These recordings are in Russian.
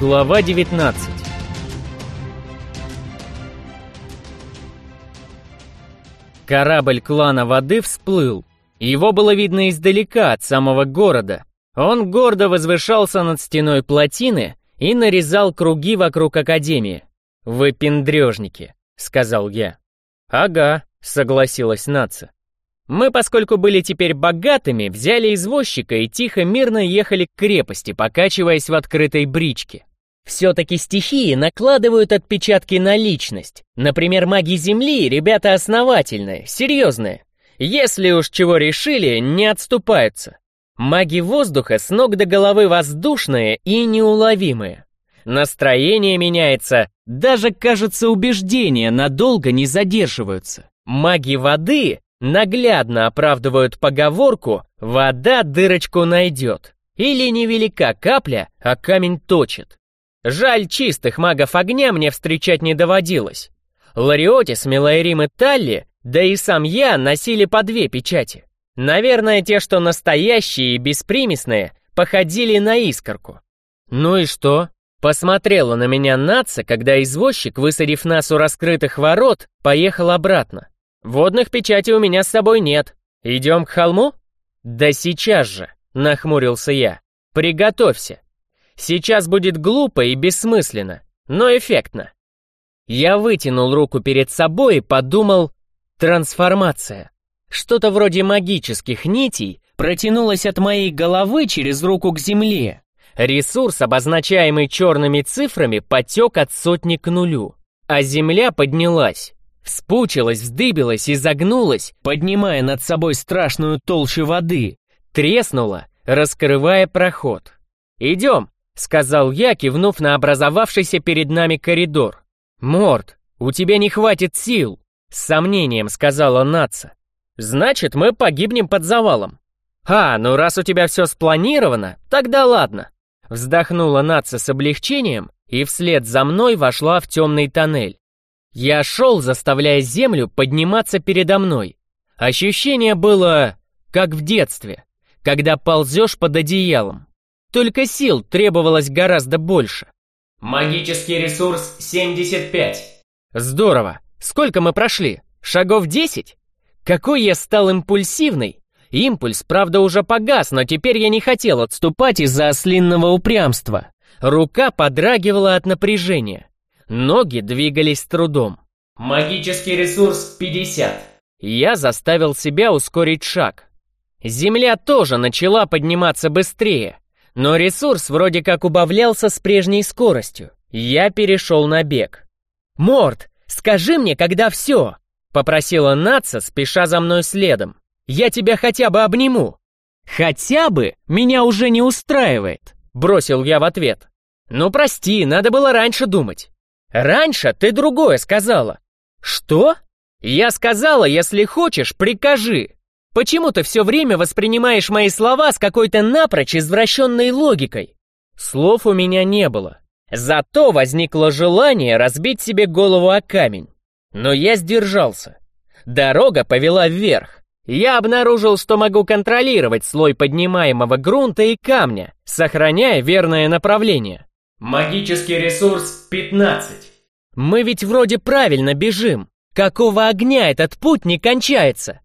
Глава 19 Корабль клана воды всплыл. Его было видно издалека, от самого города. Он гордо возвышался над стеной плотины и нарезал круги вокруг Академии. «Вы пендрежники», — сказал я. «Ага», — согласилась Наца. Мы, поскольку были теперь богатыми, взяли извозчика и тихо мирно ехали к крепости, покачиваясь в открытой бричке. Все-таки стихии накладывают отпечатки на личность. Например, маги Земли — ребята основательные, серьезные. Если уж чего решили, не отступаются. Маги воздуха с ног до головы воздушные и неуловимые. Настроение меняется, даже, кажется, убеждения надолго не задерживаются. Маги воды наглядно оправдывают поговорку «вода дырочку найдет». Или невелика капля, а камень точит. Жаль, чистых магов огня мне встречать не доводилось. Лариотис, Милайрим и Талли, да и сам я носили по две печати. Наверное, те, что настоящие и беспримесные, походили на искорку. Ну и что? Посмотрела на меня наца, когда извозчик, высадив нас у раскрытых ворот, поехал обратно. Водных печатей у меня с собой нет. Идем к холму? Да сейчас же, нахмурился я. Приготовься. Сейчас будет глупо и бессмысленно, но эффектно. Я вытянул руку перед собой и подумал «трансформация». Что-то вроде магических нитей протянулось от моей головы через руку к земле. Ресурс, обозначаемый черными цифрами, потек от сотни к нулю. А земля поднялась. Вспучилась, вздыбилась и загнулась, поднимая над собой страшную толщу воды. Треснула, раскрывая проход. «Идем», — сказал я, кивнув на образовавшийся перед нами коридор. «Морд, у тебя не хватит сил», — с сомнением сказала Наца. «Значит, мы погибнем под завалом». «А, ну раз у тебя все спланировано, тогда ладно». Вздохнула Наца с облегчением и вслед за мной вошла в темный тоннель. Я шел, заставляя землю подниматься передо мной. Ощущение было, как в детстве, когда ползешь под одеялом. Только сил требовалось гораздо больше. Магический ресурс 75. Здорово. Сколько мы прошли? Шагов 10? Какой я стал импульсивный. Импульс, правда, уже погас, но теперь я не хотел отступать из-за ослинного упрямства. Рука подрагивала от напряжения. Ноги двигались с трудом. Магический ресурс 50. Я заставил себя ускорить шаг. Земля тоже начала подниматься быстрее. Но ресурс вроде как убавлялся с прежней скоростью. Я перешел на бег. «Морд, скажи мне, когда все!» Попросила Наца, спеша за мной следом. «Я тебя хотя бы обниму!» «Хотя бы меня уже не устраивает!» Бросил я в ответ. «Ну прости, надо было раньше думать!» «Раньше ты другое сказала!» «Что?» «Я сказала, если хочешь, прикажи!» Почему ты все время воспринимаешь мои слова с какой-то напрочь извращенной логикой? Слов у меня не было. Зато возникло желание разбить себе голову о камень. Но я сдержался. Дорога повела вверх. Я обнаружил, что могу контролировать слой поднимаемого грунта и камня, сохраняя верное направление. Магический ресурс 15. Мы ведь вроде правильно бежим. Какого огня этот путь не кончается?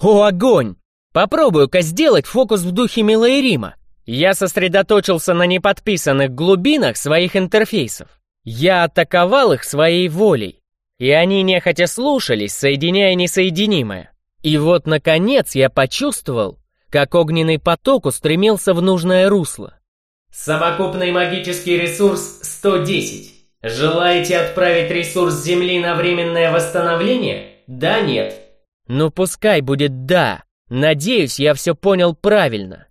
О, огонь! Попробую-ка сделать фокус в духе Милаирима. Я сосредоточился на неподписанных глубинах своих интерфейсов. Я атаковал их своей волей. И они нехотя слушались, соединяя несоединимое. И вот, наконец, я почувствовал, как огненный поток устремился в нужное русло. Совокупный магический ресурс 110. Желаете отправить ресурс Земли на временное восстановление? Да, нет. Ну пускай будет «да». Надеюсь, я все понял правильно.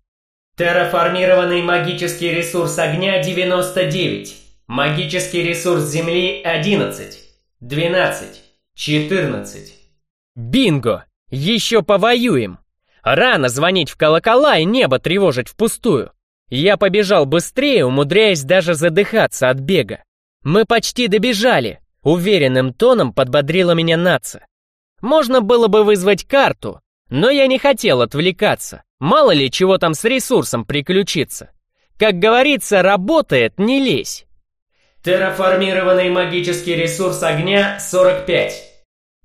Терраформированный магический ресурс огня 99. Магический ресурс земли 11. 12. 14. Бинго! Еще повоюем! Рано звонить в колокола и небо тревожить впустую. Я побежал быстрее, умудряясь даже задыхаться от бега. Мы почти добежали. Уверенным тоном подбодрила меня нация. Можно было бы вызвать карту, но я не хотел отвлекаться. Мало ли чего там с ресурсом приключиться. Как говорится, работает, не лезь. Терраформированный магический ресурс огня 45.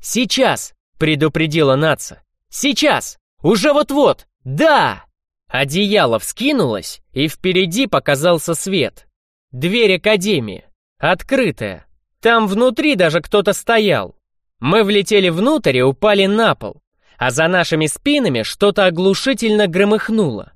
«Сейчас!» — предупредила Наца. «Сейчас! Уже вот-вот! Да!» Одеяло вскинулось, и впереди показался свет. Дверь Академии. Открытая. Там внутри даже кто-то стоял. Мы влетели внутрь и упали на пол, а за нашими спинами что-то оглушительно громыхнуло.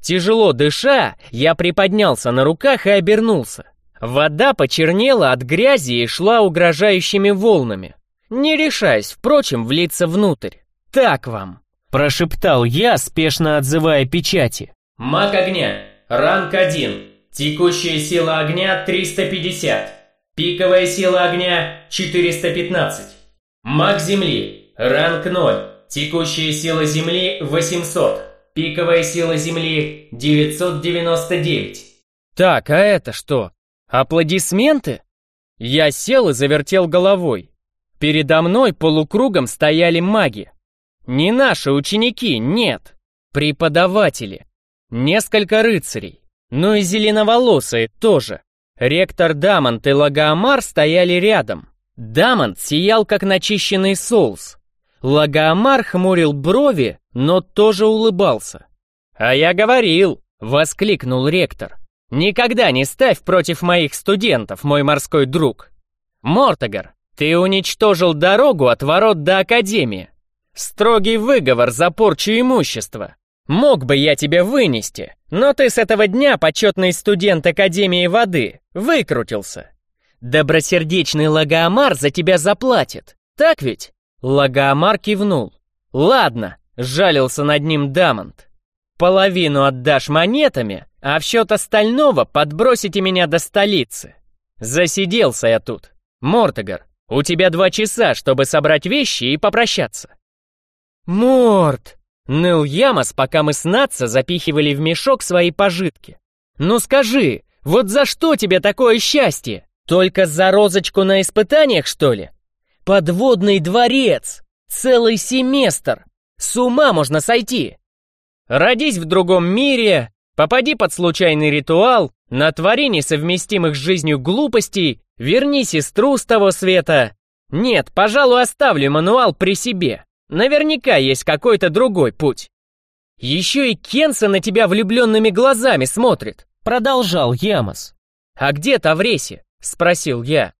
Тяжело дыша, я приподнялся на руках и обернулся. Вода почернела от грязи и шла угрожающими волнами, не решаясь, впрочем, влиться внутрь. «Так вам!» – прошептал я, спешно отзывая печати. Маг огня. Ранг 1. Текущая сила огня 350. Пиковая сила огня 415. Маг земли. Ранг 0. Текущая сила земли 800. Пиковая сила земли 999. Так, а это что? Аплодисменты? Я сел и завертел головой. Передо мной полукругом стояли маги. Не наши ученики, нет. Преподаватели. Несколько рыцарей. Ну и зеленоволосые тоже. Ректор Дамонт и Лагоамар стояли рядом. Дамонт сиял, как начищенный соус. Лагоамар хмурил брови, но тоже улыбался. «А я говорил!» — воскликнул ректор. «Никогда не ставь против моих студентов, мой морской друг! Мортогар, ты уничтожил дорогу от ворот до Академии. Строгий выговор за порчу имущества. Мог бы я тебя вынести, но ты с этого дня почетный студент Академии воды, выкрутился. Добросердечный Лагоамар за тебя заплатит, так ведь? Лагоамар кивнул. Ладно, жалился над ним Дамонт. Половину отдашь монетами, а в счет остального подбросите меня до столицы. Засиделся я тут. Мортогар, у тебя два часа, чтобы собрать вещи и попрощаться. Морт! Ныл Ямос, пока мы с Натса запихивали в мешок свои пожитки. «Ну скажи, вот за что тебе такое счастье? Только за розочку на испытаниях, что ли? Подводный дворец! Целый семестр! С ума можно сойти! Родись в другом мире, попади под случайный ритуал, натвори несовместимых с жизнью глупостей, верни сестру с того света. Нет, пожалуй, оставлю мануал при себе. Наверняка есть какой-то другой путь. Еще и Кенса на тебя влюбленными глазами смотрит, продолжал Ямос. А где Тавреси? Спросил я.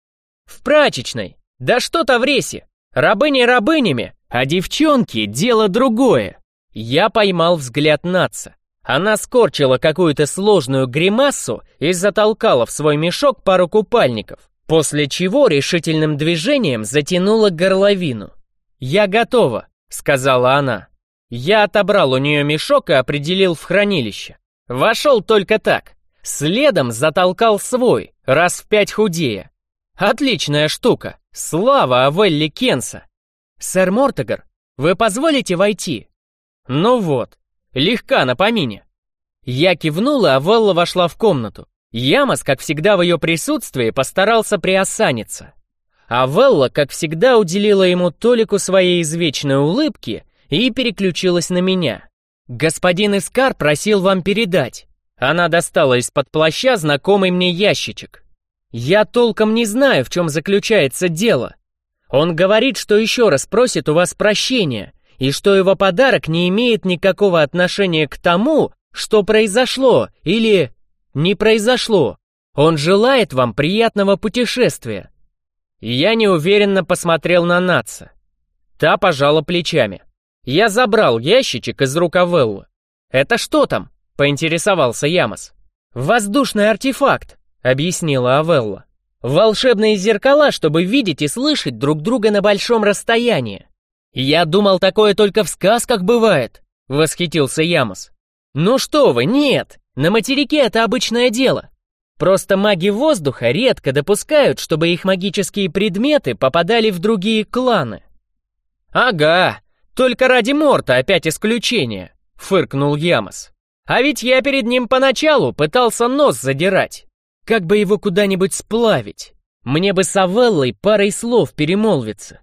В прачечной. Да что Тавреси? Рабыни рабынями, а девчонки — дело другое. Я поймал взгляд Натса. Она скорчила какую-то сложную гримассу и затолкала в свой мешок пару купальников, после чего решительным движением затянула горловину. «Я готова», — сказала она. Я отобрал у нее мешок и определил в хранилище. Вошел только так. Следом затолкал свой, раз в пять худее. Отличная штука. Слава Авелли Кенса. Сэр Мортогар, вы позволите войти? Ну вот, легка на помине. Я кивнула, а Велла вошла в комнату. Ямос, как всегда в ее присутствии, постарался приосаниться а Велла, как всегда, уделила ему толику своей извечной улыбки и переключилась на меня. «Господин Искар просил вам передать». Она достала из-под плаща знакомый мне ящичек. «Я толком не знаю, в чем заключается дело. Он говорит, что еще раз просит у вас прощения, и что его подарок не имеет никакого отношения к тому, что произошло или не произошло. Он желает вам приятного путешествия. Я неуверенно посмотрел на Натса. Та пожала плечами. Я забрал ящичек из рук Авеллы. «Это что там?» — поинтересовался Ямос. «Воздушный артефакт», — объяснила Авелла. «Волшебные зеркала, чтобы видеть и слышать друг друга на большом расстоянии». «Я думал, такое только в сказках бывает», — восхитился Ямос. «Ну что вы, нет, на материке это обычное дело. Просто маги воздуха редко допускают, чтобы их магические предметы попадали в другие кланы. «Ага, только ради Морта опять исключение», — фыркнул Ямос. «А ведь я перед ним поначалу пытался нос задирать. Как бы его куда-нибудь сплавить. Мне бы с Авеллой парой слов перемолвиться.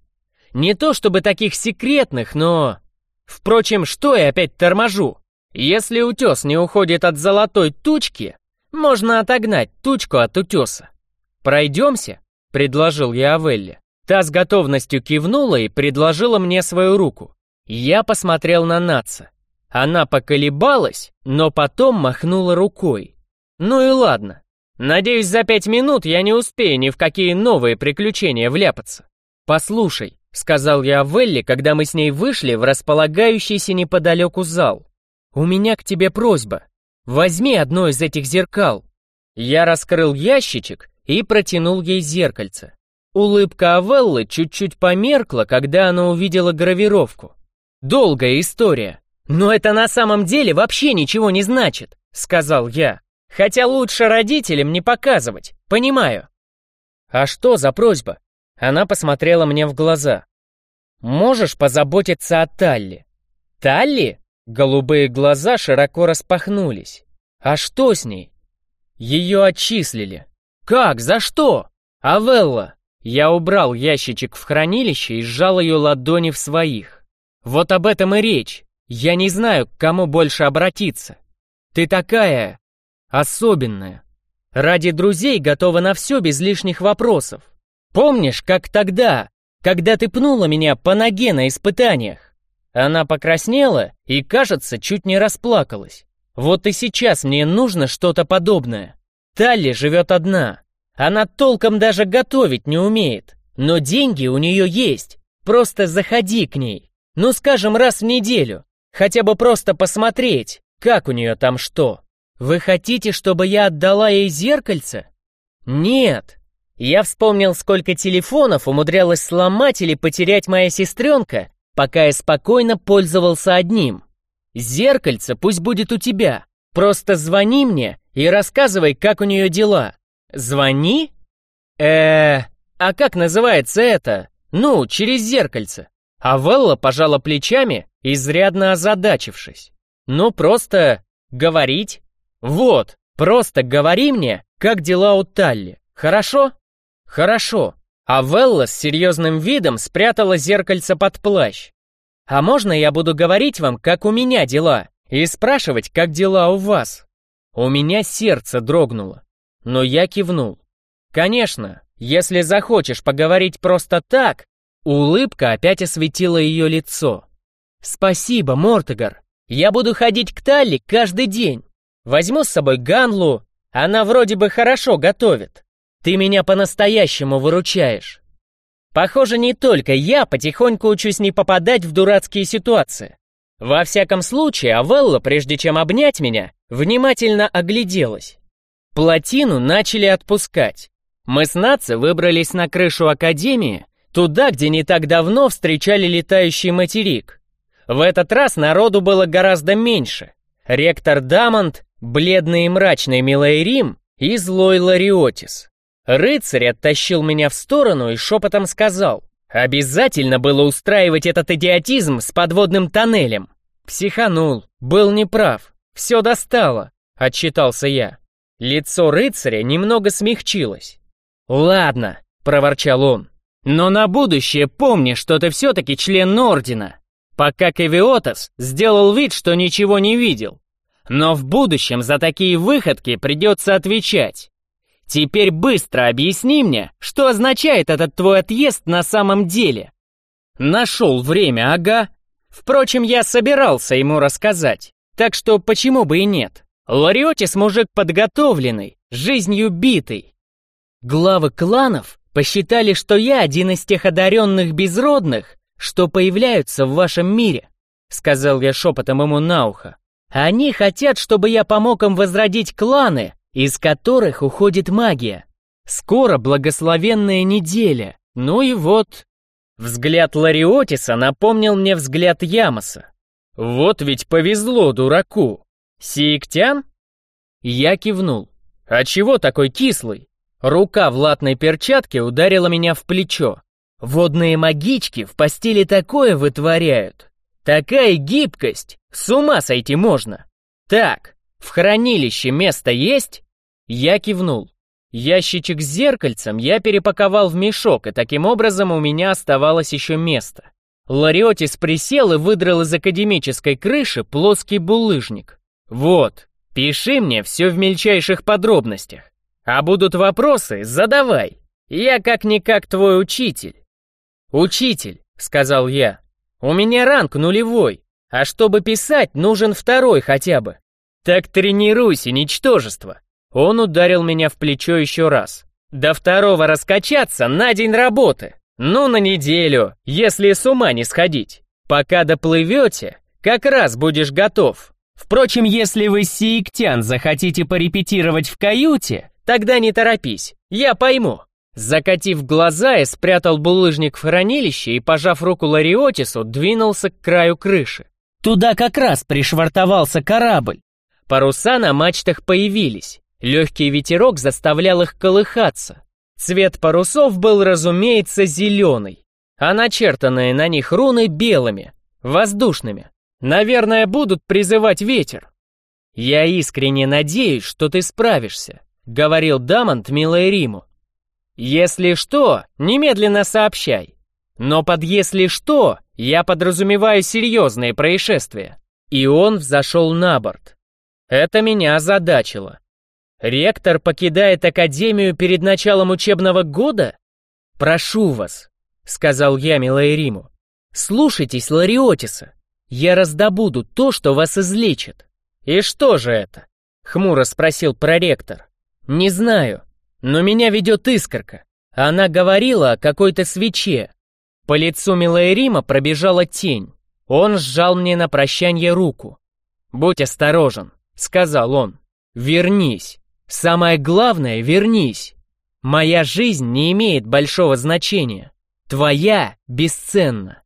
Не то чтобы таких секретных, но... Впрочем, что я опять торможу? Если утес не уходит от золотой тучки, можно отогнать тучку от утеса. пройдемся?» — предложил я Авелле. Та с готовностью кивнула и предложила мне свою руку. Я посмотрел на Натса. Она поколебалась, но потом махнула рукой. Ну и ладно. Надеюсь, за пять минут я не успею ни в какие новые приключения вляпаться. «Послушай», — сказал я Велли, когда мы с ней вышли в располагающийся неподалеку зал. «У меня к тебе просьба. Возьми одно из этих зеркал». Я раскрыл ящичек и протянул ей зеркальце. Улыбка Авеллы чуть-чуть померкла, когда она увидела гравировку. «Долгая история. Но это на самом деле вообще ничего не значит», — сказал я. «Хотя лучше родителям не показывать, понимаю». «А что за просьба?» Она посмотрела мне в глаза. «Можешь позаботиться о Талли?» «Талли?» Голубые глаза широко распахнулись. «А что с ней?» «Ее отчислили». «Как? За что?» «Авелла, я убрал ящичек в хранилище и сжал ее ладони в своих. Вот об этом и речь. Я не знаю, к кому больше обратиться. Ты такая... особенная. Ради друзей готова на все без лишних вопросов. Помнишь, как тогда, когда ты пнула меня по ноге на испытаниях? Она покраснела и, кажется, чуть не расплакалась. Вот и сейчас мне нужно что-то подобное. Талли живет одна, она толком даже готовить не умеет, но деньги у нее есть. Просто заходи к ней. Ну, скажем, раз в неделю. Хотя бы просто посмотреть, как у нее там что. Вы хотите, чтобы я отдала ей зеркальце? Нет. Я вспомнил, сколько телефонов умудрялась сломать или потерять моя сестренка, пока я спокойно пользовался одним. Зеркальце пусть будет у тебя. Просто звони мне и рассказывай, как у нее дела. «Звони?» э а как называется это? Ну, через зеркальце». А Велла пожала плечами, изрядно озадачившись. «Ну, просто говорить?» «Вот, просто говори мне, как дела у Талли, хорошо?» «Хорошо». А Велла с серьезным видом спрятала зеркальце под плащ. «А можно я буду говорить вам, как у меня дела, и спрашивать, как дела у вас?» У меня сердце дрогнуло но я кивнул. Конечно, если захочешь поговорить просто так, улыбка опять осветила ее лицо. Спасибо, Мортегар. Я буду ходить к Талли каждый день. Возьму с собой Ганлу, она вроде бы хорошо готовит. Ты меня по-настоящему выручаешь. Похоже, не только я потихоньку учусь не попадать в дурацкие ситуации. Во всяком случае, Авелла, прежде чем обнять меня, внимательно огляделась. Плотину начали отпускать. Мы с Наци выбрались на крышу Академии, туда, где не так давно встречали летающий материк. В этот раз народу было гораздо меньше. Ректор Дамонт, бледный и мрачный Милайрим и злой Лариотис. Рыцарь оттащил меня в сторону и шепотом сказал, «Обязательно было устраивать этот идиотизм с подводным тоннелем». Психанул, был неправ, все достало, отчитался я. Лицо рыцаря немного смягчилось. «Ладно», — проворчал он, — «но на будущее помни, что ты все-таки член Ордена, пока Кевиотас сделал вид, что ничего не видел. Но в будущем за такие выходки придется отвечать. Теперь быстро объясни мне, что означает этот твой отъезд на самом деле». Нашел время, ага. Впрочем, я собирался ему рассказать, так что почему бы и нет. Лариотис мужик подготовленный, жизнью битый. Главы кланов посчитали, что я один из тех одаренных безродных, что появляются в вашем мире, сказал я шепотом ему на ухо. Они хотят, чтобы я помог им возродить кланы, из которых уходит магия. Скоро благословенная неделя. Ну и вот. Взгляд Лариотиса напомнил мне взгляд Ямоса. Вот ведь повезло дураку. «Сииктян?» Я кивнул. «А чего такой кислый?» Рука в латной перчатке ударила меня в плечо. Водные магички в постели такое вытворяют. Такая гибкость, с ума сойти можно. Так, в хранилище место есть? Я кивнул. Ящичек с зеркальцем я перепаковал в мешок, и таким образом у меня оставалось еще место. Лариотис присел и выдрал из академической крыши плоский булыжник. «Вот, пиши мне все в мельчайших подробностях. А будут вопросы, задавай. Я как-никак твой учитель. Учитель, сказал я, у меня ранг нулевой, а чтобы писать, нужен второй хотя бы. Так тренируйся, ничтожество. Он ударил меня в плечо еще раз. До второго раскачаться на день работы. Ну, на неделю, если с ума не сходить. Пока доплывете, как раз будешь готов. Впрочем, если вы сииктян захотите порепетировать в каюте, тогда не торопись, я пойму. Закатив глаза, я спрятал булыжник в хранилище и, пожав руку Лариотису, двинулся к краю крыши. Туда как раз пришвартовался корабль. Паруса на мачтах появились. Легкий ветерок заставлял их колыхаться. Цвет парусов был, разумеется, зеленый, а начертанные на них руны белыми, воздушными. Наверное, будут призывать ветер. «Я искренне надеюсь, что ты справишься», — говорил Дамонт милой Риму. «Если что, немедленно сообщай. Но под «если что» я подразумеваю серьезные происшествия». И он взошел на борт. Это меня озадачило. Ректор покидает Академию перед началом учебного года? Прошу вас, сказал я Милайриму. Слушайтесь Лариотиса. Я раздобуду то, что вас излечит. И что же это? Хмуро спросил проректор. Не знаю, но меня ведет искорка. Она говорила о какой-то свече. По лицу Милайрима пробежала тень. Он сжал мне на прощание руку. «Будь осторожен», — сказал он. «Вернись». Самое главное, вернись. Моя жизнь не имеет большого значения. Твоя бесценна.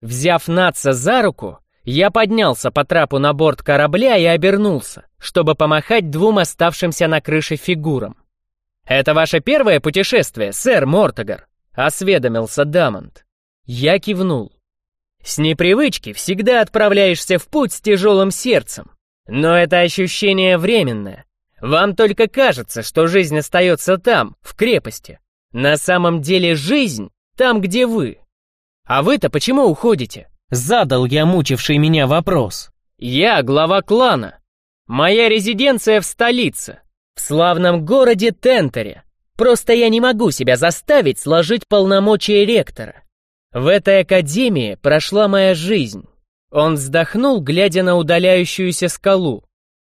Взяв Натса за руку, я поднялся по трапу на борт корабля и обернулся, чтобы помахать двум оставшимся на крыше фигурам. «Это ваше первое путешествие, сэр Мортогар?» — осведомился Дамонт. Я кивнул. «С непривычки всегда отправляешься в путь с тяжелым сердцем, но это ощущение временное. Вам только кажется, что жизнь остается там, в крепости. На самом деле жизнь там, где вы. А вы-то почему уходите? Задал я мучивший меня вопрос. Я глава клана. Моя резиденция в столице, в славном городе Тентере. Просто я не могу себя заставить сложить полномочия ректора. В этой академии прошла моя жизнь. Он вздохнул, глядя на удаляющуюся скалу.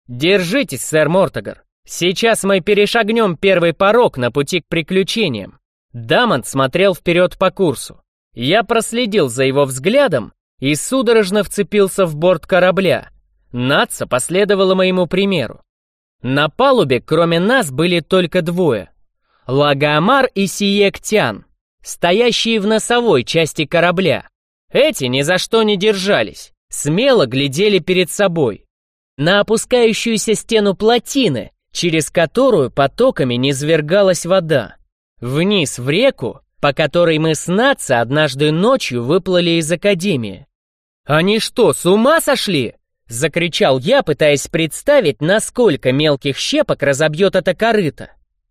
«Держитесь, сэр Мортогар. Сейчас мы перешагнем первый порог на пути к приключениям». Дамонт смотрел вперед по курсу. Я проследил за его взглядом и судорожно вцепился в борт корабля. Наца последовала моему примеру. На палубе, кроме нас, были только двое. Лагомар и Сиектян, стоящие в носовой части корабля. Эти ни за что не держались, смело глядели перед собой на опускающуюся стену плотины, через которую потоками низвергалась вода. Вниз в реку, по которой мы с Натса однажды ночью выплыли из академии. «Они что, с ума сошли?» — закричал я, пытаясь представить, насколько мелких щепок разобьет это корыто.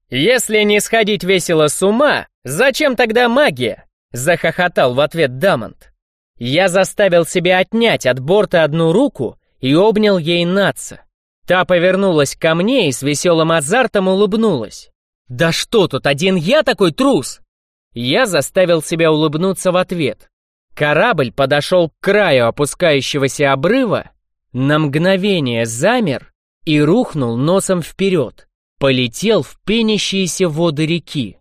«Если не сходить весело с ума, зачем тогда магия?» — захохотал в ответ Дамонт. Я заставил себя отнять от борта одну руку и обнял ей Натса. Та повернулась ко мне и с веселым азартом улыбнулась. «Да что тут, один я такой трус?» Я заставил себя улыбнуться в ответ. Корабль подошел к краю опускающегося обрыва, на мгновение замер и рухнул носом вперед, полетел в пенящиеся воды реки.